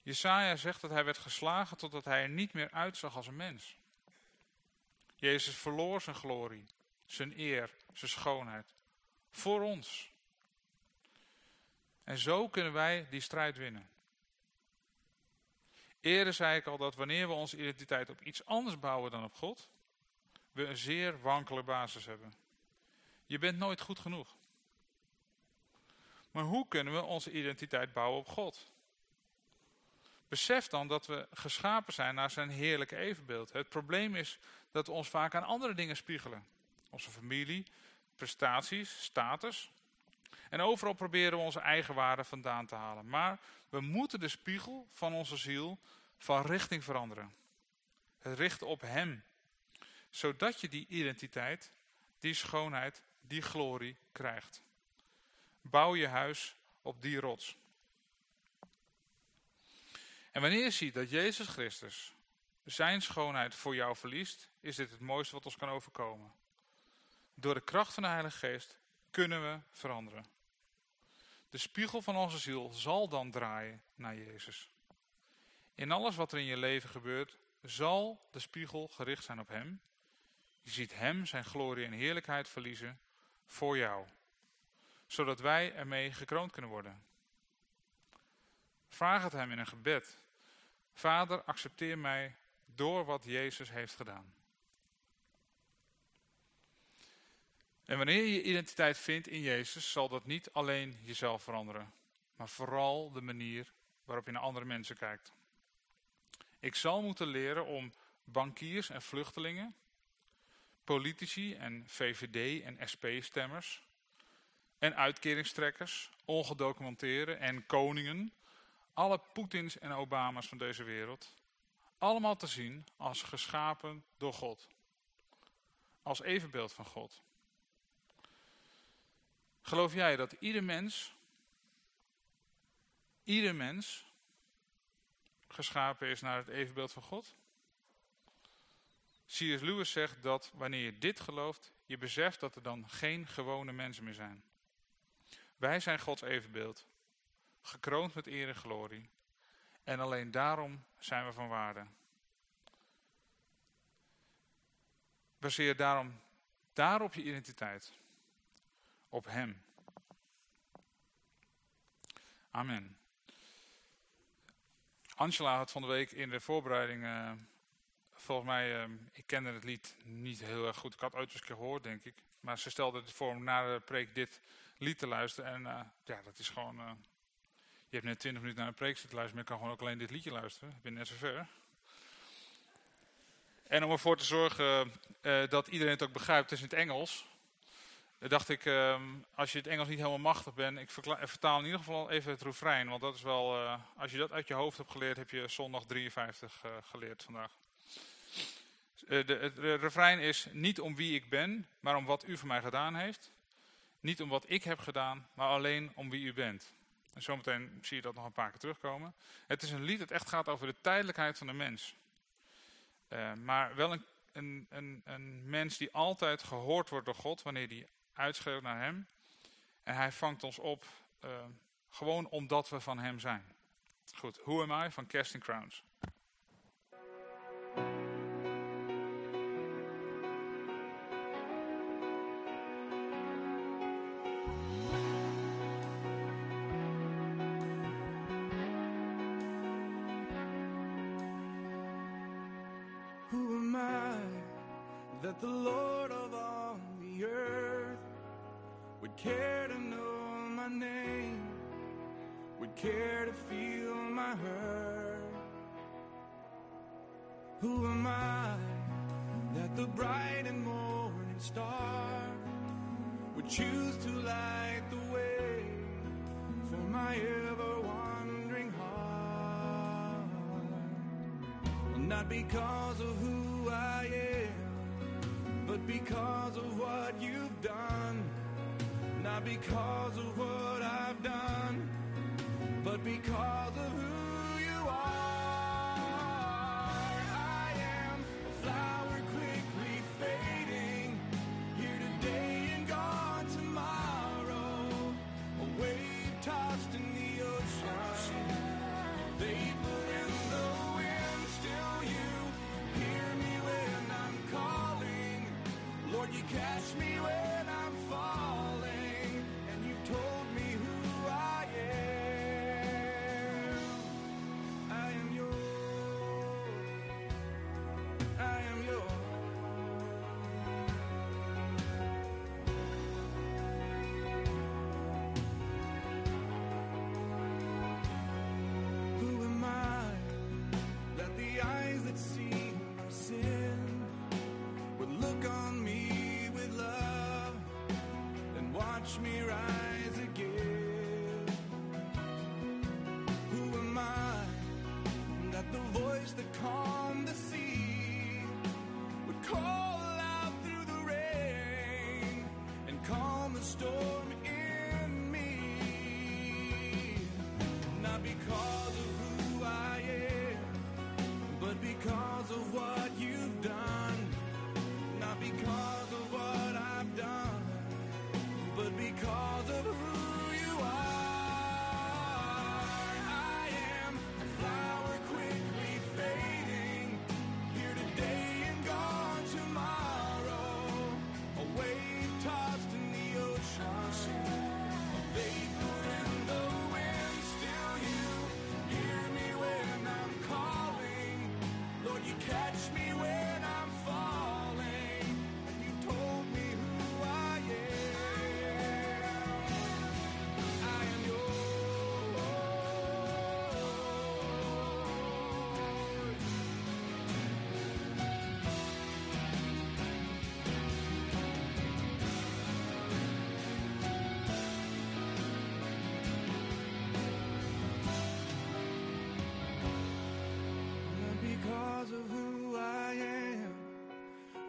Jesaja zegt dat hij werd geslagen totdat hij er niet meer uitzag als een mens. Jezus verloor zijn glorie, zijn eer, zijn schoonheid. Voor ons. En zo kunnen wij die strijd winnen. Eerder zei ik al dat wanneer we onze identiteit op iets anders bouwen dan op God, we een zeer wankele basis hebben. Je bent nooit goed genoeg. Maar hoe kunnen we onze identiteit bouwen op God? Besef dan dat we geschapen zijn naar zijn heerlijke evenbeeld. Het probleem is dat we ons vaak aan andere dingen spiegelen. Onze familie, prestaties, status. En overal proberen we onze eigen waarde vandaan te halen. Maar we moeten de spiegel van onze ziel van richting veranderen. Het richten op hem. Zodat je die identiteit, die schoonheid, die glorie krijgt. Bouw je huis op die rots. En wanneer je ziet dat Jezus Christus zijn schoonheid voor jou verliest, is dit het mooiste wat ons kan overkomen. Door de kracht van de Heilige Geest kunnen we veranderen. De spiegel van onze ziel zal dan draaien naar Jezus. In alles wat er in je leven gebeurt, zal de spiegel gericht zijn op Hem. Je ziet Hem zijn glorie en heerlijkheid verliezen voor jou. Zodat wij ermee gekroond kunnen worden. Vraag het Hem in een gebed. Vader, accepteer mij door wat Jezus heeft gedaan. En wanneer je je identiteit vindt in Jezus, zal dat niet alleen jezelf veranderen, maar vooral de manier waarop je naar andere mensen kijkt. Ik zal moeten leren om bankiers en vluchtelingen, politici en VVD en SP-stemmers en uitkeringstrekkers, ongedocumenteerde en koningen, alle Poetins en Obama's van deze wereld, allemaal te zien als geschapen door God. Als evenbeeld van God. Geloof jij dat ieder mens, ieder mens geschapen is naar het evenbeeld van God? C.S. Lewis zegt dat wanneer je dit gelooft, je beseft dat er dan geen gewone mensen meer zijn. Wij zijn Gods evenbeeld. gekroond met eer en glorie. En alleen daarom zijn we van waarde. Baseer daarom daarop je identiteit. Op Hem. Amen. Angela had van de week in de voorbereiding, eh, volgens mij, eh, ik kende het lied niet heel erg goed. Ik had het ooit eens een keer gehoord, denk ik. Maar ze stelde het voor om na de preek dit lied te luisteren. En eh, ja, dat is gewoon... je hebt net 20 minuten naar een preek zitten luisteren, maar je kan gewoon ook alleen dit liedje luisteren. Ik ben net zover. En om ervoor te zorgen dat iedereen het ook begrijpt, het is in het Engels. Dacht ik, ehm, als je het Engels niet helemaal machtig bent, ik vertaal in ieder geval even het refrein. Want dat is wel, eh, als je dat uit je hoofd hebt geleerd, heb je zondag 53 eh, geleerd vandaag. Eh, de, het refrein is niet om wie ik ben, maar om wat u voor mij gedaan heeft. Niet om wat ik heb gedaan, maar alleen om wie u bent. En zometeen zie je dat nog een paar keer terugkomen. Het is een lied dat echt gaat over de tijdelijkheid van de mens. Maar wel een, een, een, een mens die altijd gehoord wordt door God wanneer hij uitschreeuwt naar hem. En hij vangt ons op eh, gewoon omdat we van hem zijn. Goed, Who Am I van Casting Crowns.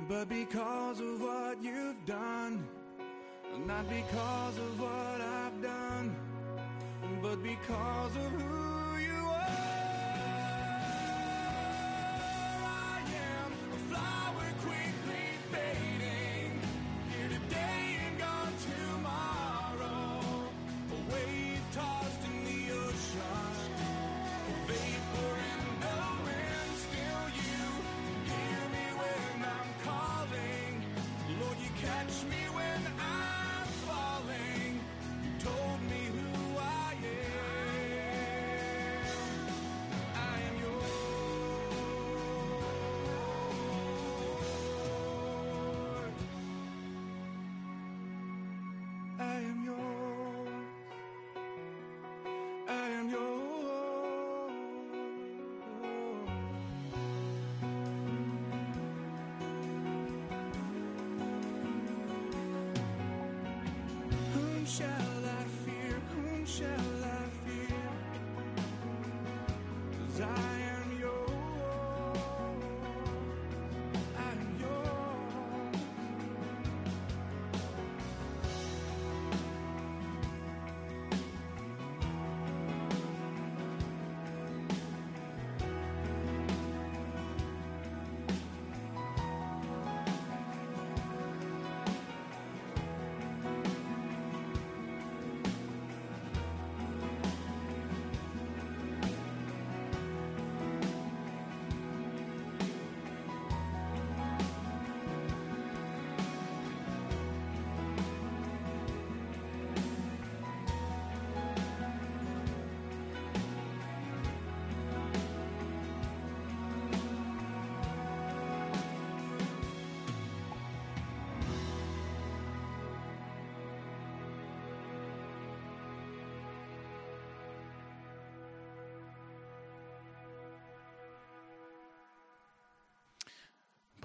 But because of what you've done. Not because of what I've done, but because of who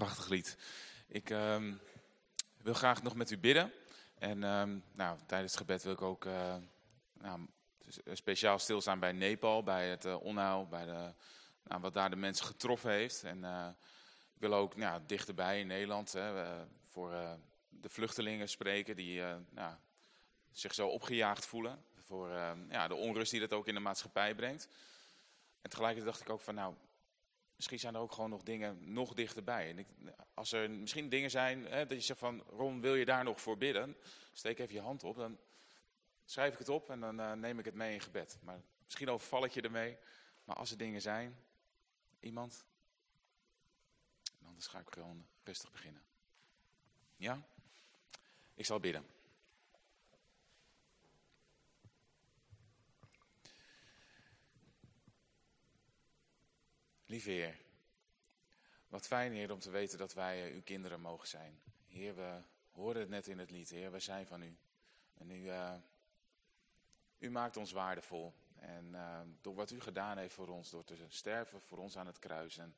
Prachtig lied. Ik ehm, wil graag nog met u bidden. En ehm, nou, tijdens het gebed wil ik ook eh, nou, speciaal stilstaan bij Nepal, bij het eh, onheil, bij de, nou, wat daar de mensen getroffen heeft. En eh, ik wil ook nou, dichterbij in Nederland hè, voor de vluchtelingen spreken die nou, zich zo opgejaagd voelen. Voor eh, ja, de onrust die dat ook in de maatschappij brengt. En tegelijkertijd dacht ik ook van nou, misschien zijn er ook gewoon nog dingen nog dichterbij. En ik, als er misschien dingen zijn hè, dat je zegt van Ron, wil je daar nog voor bidden? Steek even je hand op, dan schrijf ik het op en dan eh, neem ik het mee in gebed. Maar misschien overval ik je ermee. Maar als er dingen zijn, iemand, dan ga ik gewoon rustig beginnen. Ja? Ik zal bidden. Lieve Heer, wat fijn Heer om te weten dat wij eh, uw kinderen mogen zijn. Heer, we hoorden het net in het lied, Heer, we zijn van u. En u, eh, u maakt ons waardevol. En eh, door wat u gedaan heeft voor ons, door te sterven voor ons aan het kruis. En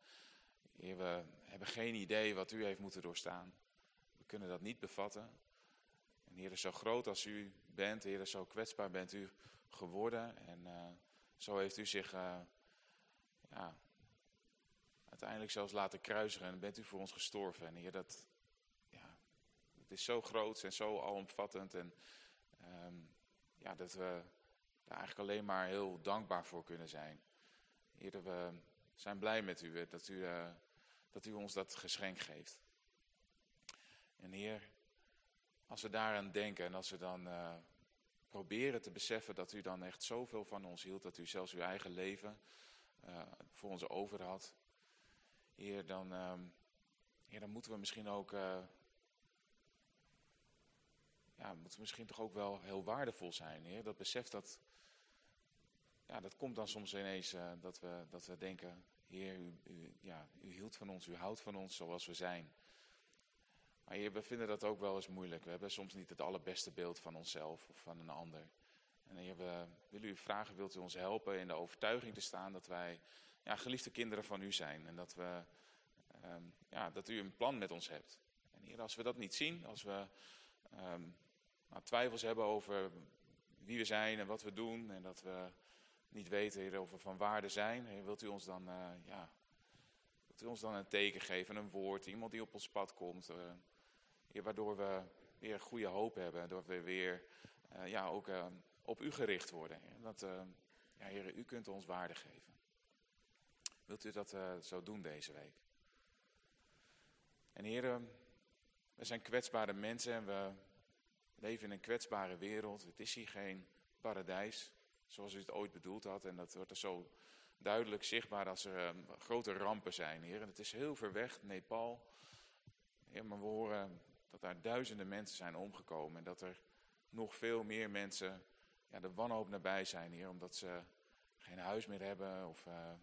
Heer, we hebben geen idee wat u heeft moeten doorstaan. We kunnen dat niet bevatten. En Heer, zo groot als u bent, Heer, zo kwetsbaar bent u geworden. En zo heeft u zich ja, uiteindelijk zelfs laten kruisigen en bent u voor ons gestorven. En Heer, dat, ja, het is zo groot en zo alomvattend. En ehm, ja, dat we daar eigenlijk alleen maar heel dankbaar voor kunnen zijn. Heer, we zijn blij met u, eh, dat u, eh, dat u ons dat geschenk geeft. En Heer, als we daaraan denken en als we dan eh, proberen te beseffen dat u dan echt zoveel van ons hield, dat u zelfs uw eigen leven voor ons over had. Heer, dan, ehm, dan moeten we misschien ook, eh, ja, moeten we misschien toch ook wel heel waardevol zijn. Heer, dat besef dat, ja, dat komt dan soms ineens eh, dat, we, dat we denken, Heer, u, u, ja, u hield van ons, u houdt van ons zoals we zijn. Maar Heer, we vinden dat ook wel eens moeilijk. We hebben soms niet het allerbeste beeld van onszelf of van een ander. En Heer, we willen u vragen, wilt u ons helpen in de overtuiging te staan dat wij ja, geliefde kinderen van u zijn. En dat, we, ehm, ja, dat u een plan met ons hebt. En Heer, als we dat niet zien, als we nou, twijfels hebben over wie we zijn en wat we doen. En dat we niet weten, Heer, of we van waarde zijn. Wilt u ons dan, eh, ja, wilt u ons dan een teken geven, een woord, iemand die op ons pad komt. eh, waardoor we weer goede hoop hebben. Waardoor we weer eh, ja, ook op u gericht worden. Heer. Dat, ja, Heer, u kunt ons waarde geven. Wilt u dat eh, zo doen deze week? En Heer, we zijn kwetsbare mensen en we leven in een kwetsbare wereld. Het is hier geen paradijs, zoals u het ooit bedoeld had. En dat wordt er zo duidelijk zichtbaar als er eh, grote rampen zijn, Heer. En het is heel ver weg, Nepal. Heer, maar we horen dat daar duizenden mensen zijn omgekomen. En dat er nog veel meer mensen ja, de wanhoop nabij zijn, Heer. Omdat ze geen huis meer hebben of eh,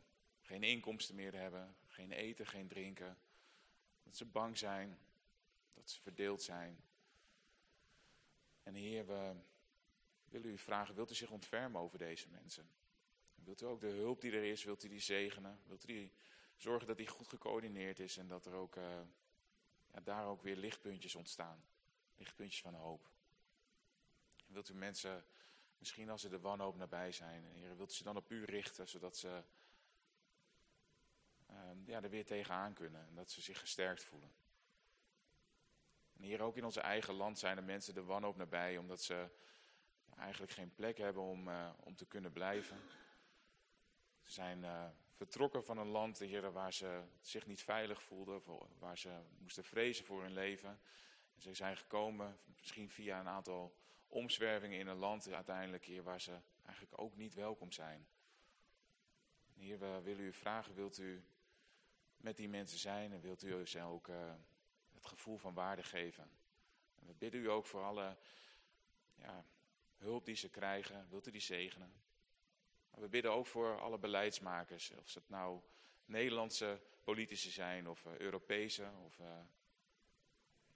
geen inkomsten meer hebben. Geen eten, geen drinken. Dat ze bang zijn. Dat ze verdeeld zijn. En Heer, we willen u vragen, wilt u zich ontfermen over deze mensen? Wilt u ook de hulp die er is, wilt u die zegenen? Wilt u die zorgen dat die goed gecoördineerd is en dat er ook, eh, ja, daar ook weer lichtpuntjes ontstaan? Lichtpuntjes van hoop. Wilt u mensen Misschien als ze de wanhoop nabij zijn. Heer, wilt u ze dan op u richten, zodat ze ja, er weer tegenaan kunnen. En dat ze zich gesterkt voelen. En hier ook in onze eigen land zijn er mensen de wanhoop nabij, omdat ze eigenlijk geen plek hebben om, eh, om te kunnen blijven. Ze zijn eh, vertrokken van een land, de waar ze zich niet veilig voelden, waar ze moesten vrezen voor hun leven. En ze zijn gekomen, misschien via een aantal omzwervingen in een land uiteindelijk hier waar ze eigenlijk ook niet welkom zijn. En Heer, we willen u vragen, wilt u met die mensen zijn en wilt u ze ook eh, het gevoel van waarde geven. En we bidden u ook voor alle ja, hulp die ze krijgen, wilt u die zegenen. We bidden ook voor alle beleidsmakers, of het nou Nederlandse politici zijn of eh, Europese of eh,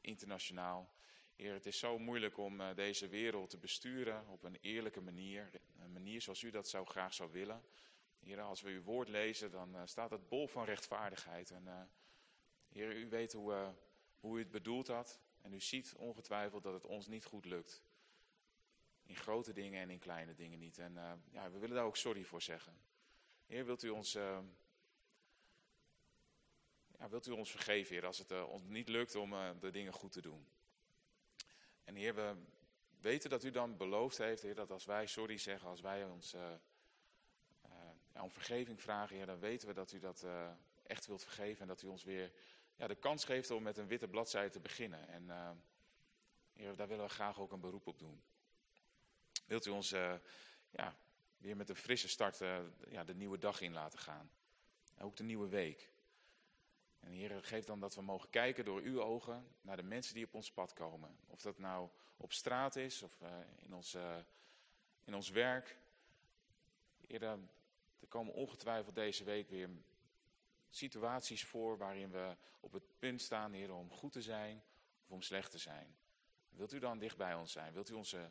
internationaal. Heer, het is zo moeilijk om deze wereld te besturen op een eerlijke manier. Een manier zoals u dat zou graag zou willen. Heer, als we uw woord lezen, dan eh, staat het bol van rechtvaardigheid. En eh, Heer, u weet hoe, eh, hoe u het bedoeld had. En u ziet ongetwijfeld dat het ons niet goed lukt. In grote dingen en in kleine dingen niet. En ja, we willen daar ook sorry voor zeggen. Heer, wilt u ons, ja, wilt u ons vergeven, Heer, als het ons niet lukt om de dingen goed te doen. En Heer, we weten dat u dan beloofd heeft, Heer, dat als wij sorry zeggen, als wij ons ja, om vergeving vragen, Heer, dan weten we dat u dat eh, echt wilt vergeven. En dat u ons weer ja, de kans geeft om met een witte bladzijde te beginnen. En eh, Heer, daar willen we graag ook een beroep op doen. Wilt u ons eh, ja, weer met een frisse start ja, de nieuwe dag in laten gaan. En ook de nieuwe week. En Heer, geef dan dat we mogen kijken door uw ogen naar de mensen die op ons pad komen. Of dat nou op straat is of in, ons, in ons werk. Heer, er komen ongetwijfeld deze week weer situaties voor waarin we op het punt staan, Heer, om goed te zijn of om slecht te zijn. Wilt u dan dicht bij ons zijn? Wilt u ons eh,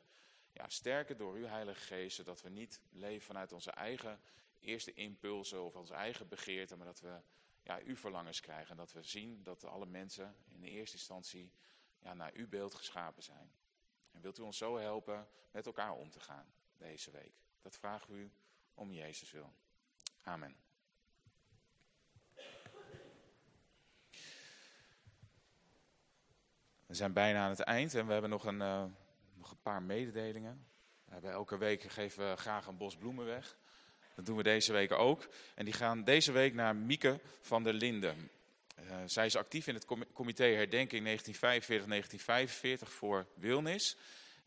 ja, sterken door uw Heilige Geest, zodat we niet leven vanuit onze eigen eerste impulsen of onze eigen begeerten, maar dat we ja, uw verlangens krijgen. En dat we zien dat alle mensen in de eerste instantie ja, naar uw beeld geschapen zijn. En wilt u ons zo helpen met elkaar om te gaan deze week? Dat vragen we u om Jezus wil. Amen. We zijn bijna aan het eind en we hebben nog een, eh, nog een paar mededelingen. Elke week geven we graag een bos bloemen weg. Dat doen we deze week ook. En die gaan deze week naar Mieke van der Linden. Eh, zij is actief in het com- comité Herdenking 1945-1945 voor Wilnis.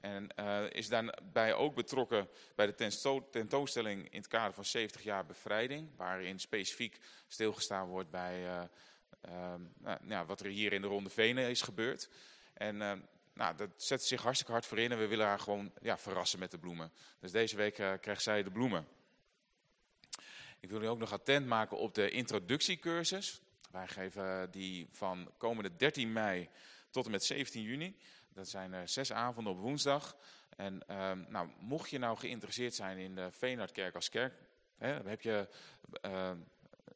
En eh, is daarbij ook betrokken bij de tentoonstelling in het kader van 70 jaar bevrijding. Waarin specifiek stilgestaan wordt bij eh, ehm, nou, wat er hier in de Ronde Venen is gebeurd. En eh, nou, dat zet zich hartstikke hard voor in en we willen haar gewoon ja, verrassen met de bloemen. Dus deze week eh, krijgt zij de bloemen. Ik wil u ook nog attent maken op de introductiecursus. Wij geven die van komende 13 mei tot en met 17 juni. Dat zijn eh, zes avonden op woensdag. En ehm, nou, mocht je nou geïnteresseerd zijn in de Veenhardkerk als kerk, hè, heb je eh,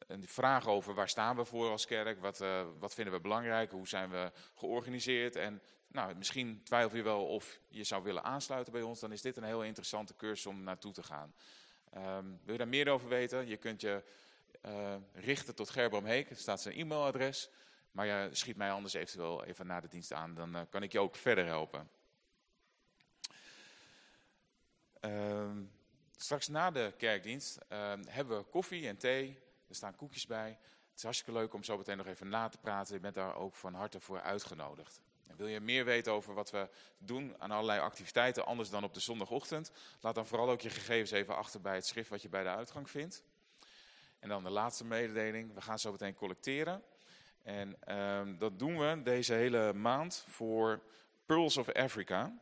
een vraag over waar staan we voor als kerk, wat, eh, wat vinden we belangrijk, hoe zijn we georganiseerd. En nou, misschien twijfel je wel of je zou willen aansluiten bij ons, dan is dit een heel interessante cursus om naartoe te gaan. Ehm, wil je daar meer over weten? Je kunt je eh, richten tot Gerbram Heek. Er staat zijn e-mailadres. Maar je schiet mij anders eventueel even na de dienst aan. Dan eh, kan ik je ook verder helpen. Ehm, straks na de kerkdienst ehm, hebben we koffie en thee. Er staan koekjes bij. Het is hartstikke leuk om zo meteen nog even na te praten. Je bent daar ook van harte voor uitgenodigd. En wil je meer weten over wat we doen aan allerlei activiteiten, anders dan op de zondagochtend? Laat dan vooral ook je gegevens even achter bij het schrift wat je bij de uitgang vindt. En dan de laatste mededeling. We gaan zo meteen collecteren. En ehm, dat doen we deze hele maand voor Pearls of Africa.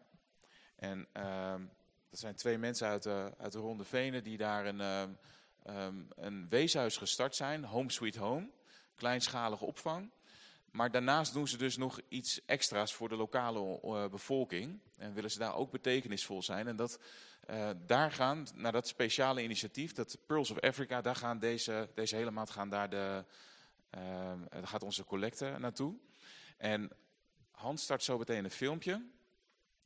En ehm, dat zijn twee mensen uit de, uit de Ronde Venen die daar een, ehm, een weeshuis gestart zijn. Home Sweet Home. Kleinschalige opvang. Maar daarnaast doen ze dus nog iets extra's voor de lokale eh, bevolking. En willen ze daar ook betekenisvol zijn. En dat, eh, daar gaan, naar dat speciale initiatief, dat Pearls of Africa, daar gaan deze, deze hele maand gaan daar de, eh, daar gaat onze collecte naartoe. En Hans start zo meteen een filmpje.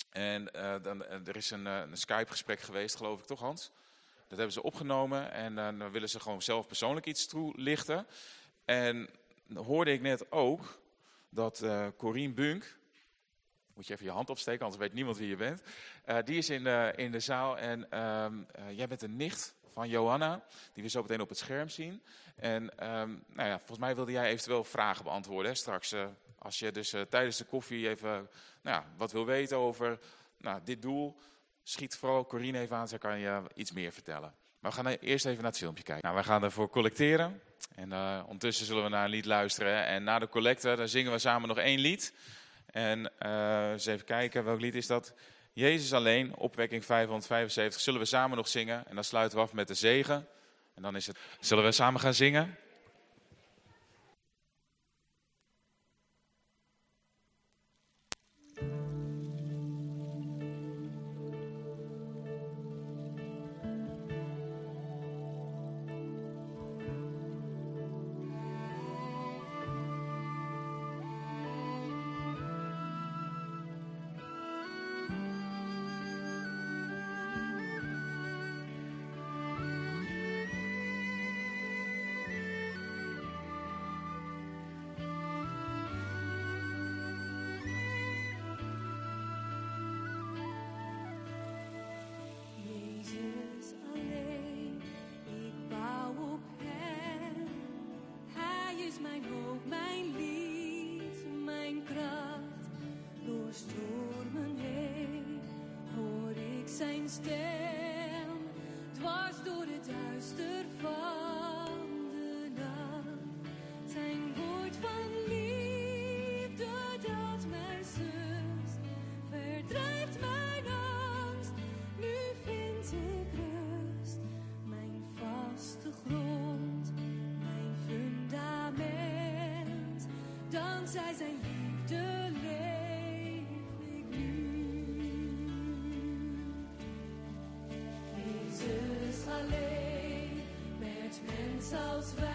En eh, dan, eh, er is een, eh, een Skype-gesprek geweest, geloof ik toch, Hans? Dat hebben ze opgenomen en dan willen ze gewoon zelf persoonlijk iets toelichten. En hoorde ik net ook dat eh Corine Bunk, moet je even je hand opsteken, anders weet niemand wie je bent. Die is in de, in de zaal en ehm, eh, jij bent een nicht van Johanna, die we zo meteen op het scherm zien. En ehm, nou ja, volgens mij wilde jij eventueel vragen beantwoorden hè, straks. eh, als je dus eh, tijdens de koffie even nou ja, wat wil weten over nou, dit doel, schiet vooral Corine even aan, zij kan je iets meer vertellen. Maar we gaan eerst even naar het filmpje kijken. Nou, wij gaan ervoor collecteren. En eh, ondertussen zullen we naar een lied luisteren. En na de collecte, dan zingen we samen nog één lied. En eens even kijken, welk lied is dat? Jezus alleen, opwekking 575. Zullen we samen nog zingen? En dan sluiten we af met de zegen. En dan is het... Zullen we samen gaan zingen? Mijn hoop, mijn lied, mijn kracht. Door stormen heen hoor ik Zijn stem, dwars door het duister Dankzij zijn liefde leef ik nu. Jezus alleen, met mens als wij,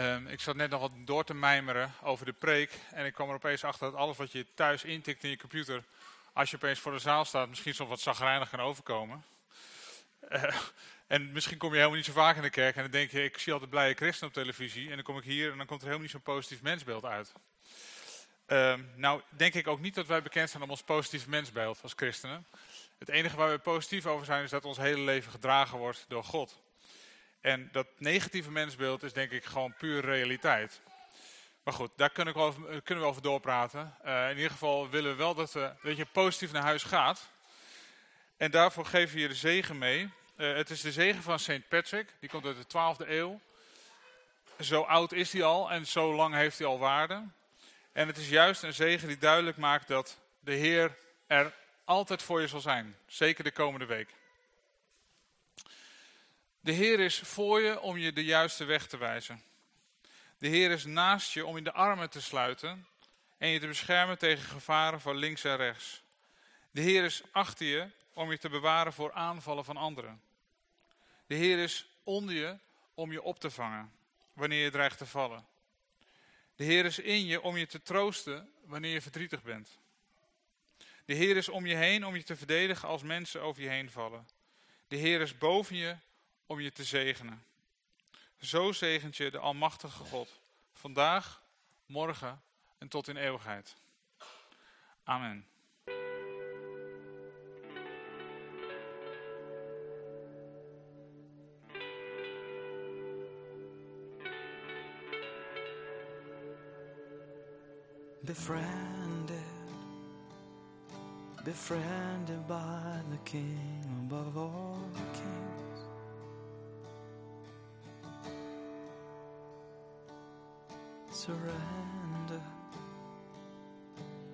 Ehm, ik zat net nog wat door te mijmeren over de preek. En ik kwam er opeens achter dat alles wat je thuis intikt in je computer. als je opeens voor de zaal staat, misschien soms wat zagrijnig kan overkomen. Eh, En misschien kom je helemaal niet zo vaak in de kerk en dan denk je, ik zie altijd blije christen op televisie. En dan kom ik hier en dan komt er helemaal niet zo'n positief mensbeeld uit. Ehm, nou, denk ik ook niet dat wij bekend zijn om ons positief mensbeeld als christenen. Het enige waar we positief over zijn is dat ons hele leven gedragen wordt door God. En dat negatieve mensbeeld is denk ik gewoon puur realiteit. Maar goed, daar kunnen we over, kunnen we over doorpraten. Uh, in ieder geval willen we wel dat, uh, dat je positief naar huis gaat. En daarvoor geven we je de zegen mee. Het is de zegen van St. Patrick. Die komt uit de 12e eeuw. Zo oud is hij al en zo lang heeft hij al waarde. En het is juist een zegen die duidelijk maakt dat de Heer er altijd voor je zal zijn. Zeker de komende week. De Heer is voor je om je de juiste weg te wijzen. De Heer is naast je om je de armen te sluiten en je te beschermen tegen gevaren van links en rechts. De Heer is achter je om je te bewaren voor aanvallen van anderen. De Heer is onder je om je op te vangen wanneer je dreigt te vallen. De Heer is in je om je te troosten wanneer je verdrietig bent. De Heer is om je heen om je te verdedigen als mensen over je heen vallen. De Heer is boven je om je te zegenen. Zo zegent je de Almachtige God, vandaag, morgen en tot in eeuwigheid. Amen. Befriended, by the King above all. Surrender,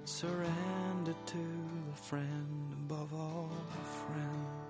surrender to a friend above all friends.